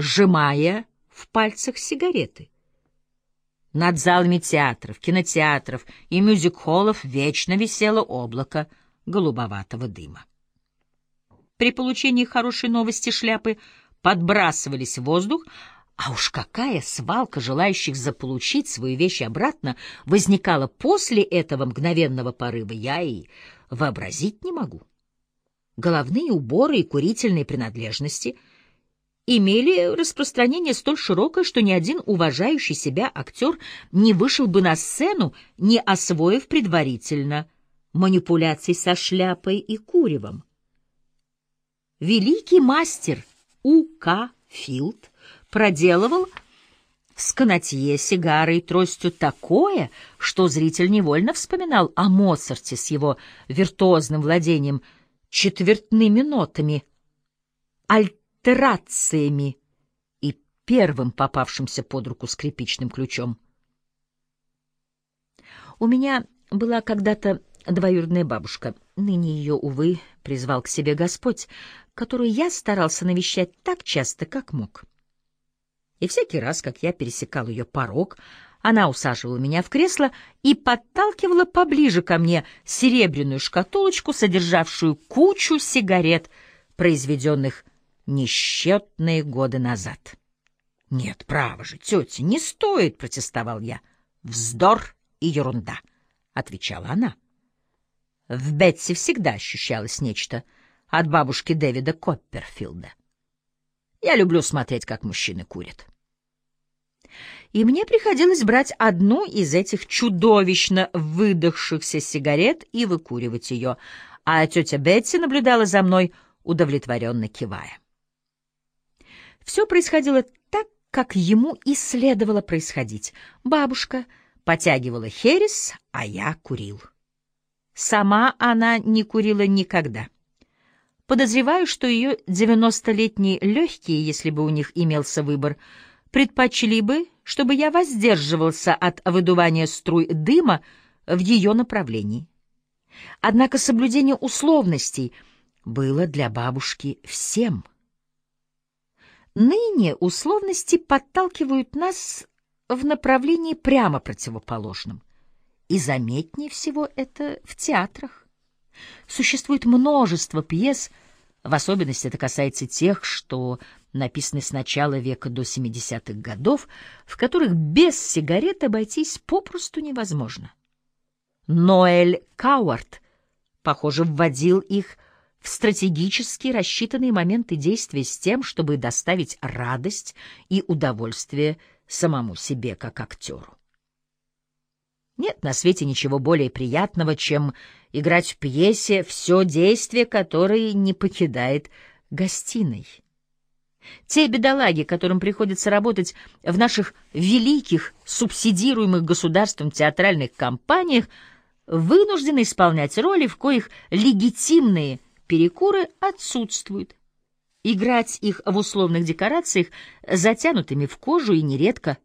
сжимая в пальцах сигареты. Над залами театров, кинотеатров и мюзик-холлов вечно висело облако голубоватого дыма. При получении хорошей новости шляпы подбрасывались в воздух, а уж какая свалка желающих заполучить свою вещь обратно возникала после этого мгновенного порыва, я и вообразить не могу. Головные уборы и курительные принадлежности имели распространение столь широкое, что ни один уважающий себя актер не вышел бы на сцену, не освоив предварительно манипуляций со шляпой и куревом. Великий мастер У.К. Филд проделывал с канатье, сигарой и тростью такое, что зритель невольно вспоминал о Моцарте с его виртуозным владением четвертными нотами, альтерациями и первым попавшимся под руку скрипичным ключом. У меня была когда-то двоюродная бабушка, ныне ее, увы, призвал к себе Господь, которую я старался навещать так часто, как мог. И всякий раз, как я пересекал ее порог, она усаживала меня в кресло и подталкивала поближе ко мне серебряную шкатулочку, содержавшую кучу сигарет, произведенных несчетные годы назад. — Нет, право же, тетя, не стоит, — протестовал я. — Вздор и ерунда, — отвечала она. В Бетси всегда ощущалось нечто от бабушки Дэвида Копперфилда. Я люблю смотреть, как мужчины курят и мне приходилось брать одну из этих чудовищно выдохшихся сигарет и выкуривать ее, а тетя Бетси наблюдала за мной, удовлетворенно кивая. Все происходило так, как ему и следовало происходить. Бабушка потягивала херес, а я курил. Сама она не курила никогда. Подозреваю, что ее девяностолетние легкие, если бы у них имелся выбор, предпочли бы, чтобы я воздерживался от выдувания струй дыма в ее направлении. Однако соблюдение условностей было для бабушки всем. Ныне условности подталкивают нас в направлении прямо противоположном. И заметнее всего это в театрах. Существует множество пьес, в особенности это касается тех, что написаны с начала века до 70-х годов, в которых без сигарет обойтись попросту невозможно. Ноэль Кауарт, похоже, вводил их в стратегически рассчитанные моменты действия с тем, чтобы доставить радость и удовольствие самому себе как актеру. Нет на свете ничего более приятного, чем играть в пьесе все действие, которое не покидает гостиной. Те бедолаги, которым приходится работать в наших великих, субсидируемых государством театральных компаниях, вынуждены исполнять роли, в коих легитимные перекуры отсутствуют. Играть их в условных декорациях, затянутыми в кожу и нередко.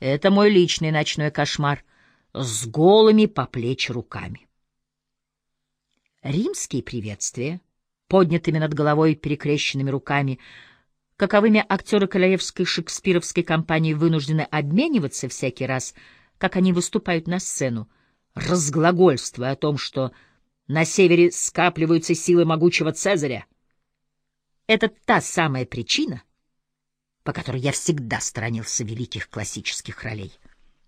Это мой личный ночной кошмар с голыми по плечи руками. Римские приветствия, поднятыми над головой перекрещенными руками, каковыми актеры Королевской шекспировской компании вынуждены обмениваться всякий раз, как они выступают на сцену, разглагольствуя о том, что на севере скапливаются силы могучего Цезаря. Это та самая причина, по которой я всегда сторонился великих классических ролей —